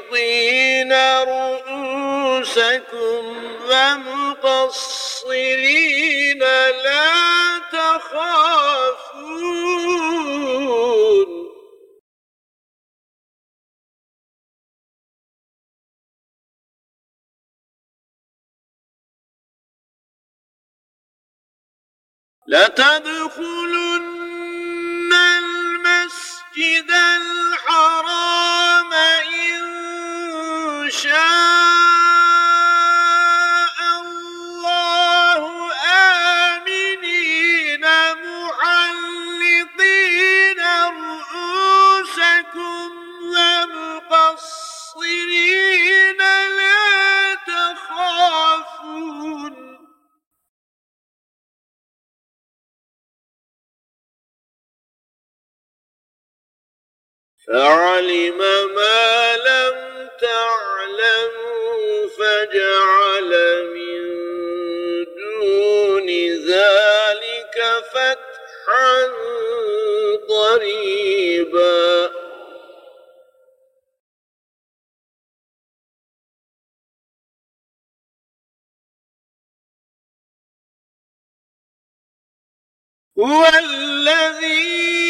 محلقين رؤوسكم ومقصرين لا تخافون. لتدخلن فعلم ما لم تعلموا فجعل من دون ذلك فتحا قريبا. هو الذي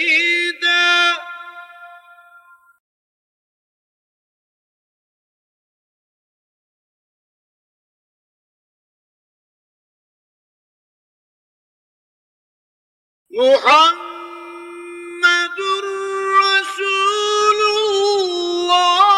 محمد رسول الله.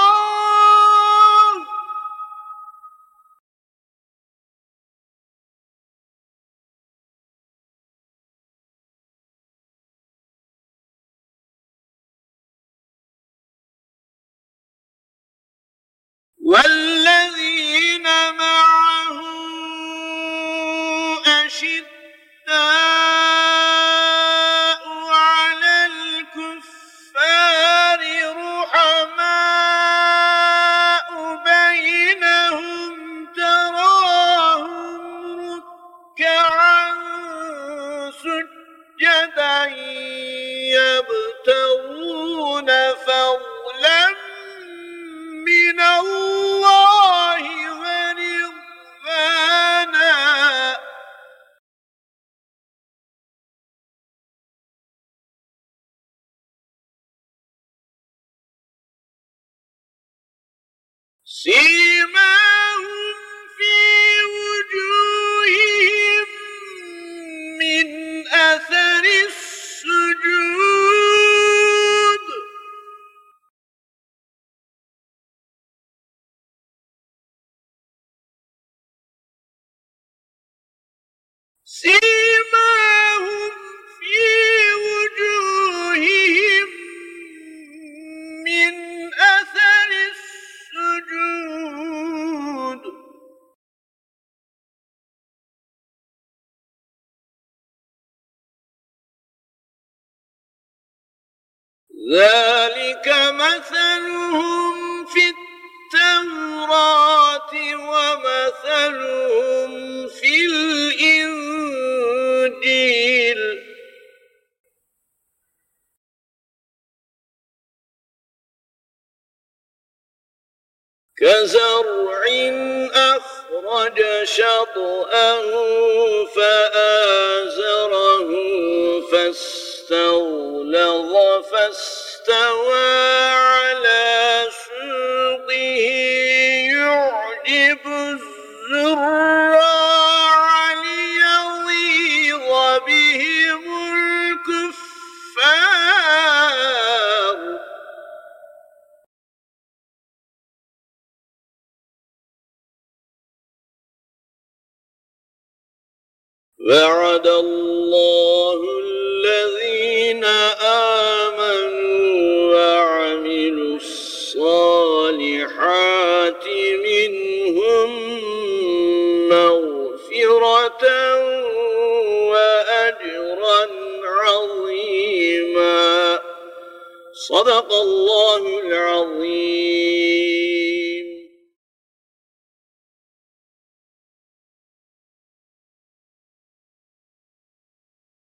والذين معه سيماهم في وجوههم من أثر السجود. سيماهم ذلك مثلهم في التوراة ومثلهم في الإنجيل. كزرع أخرج شطأه فآزره فاستغلظ فاستوى على سوقه يعجب الزراع بهم الكفار. وعد الله الذين آمنوا الصالحات منهم مغفرة وأجرا عظيما. صدق الله العظيم.